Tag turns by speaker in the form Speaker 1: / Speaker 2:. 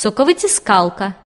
Speaker 1: соковытискалка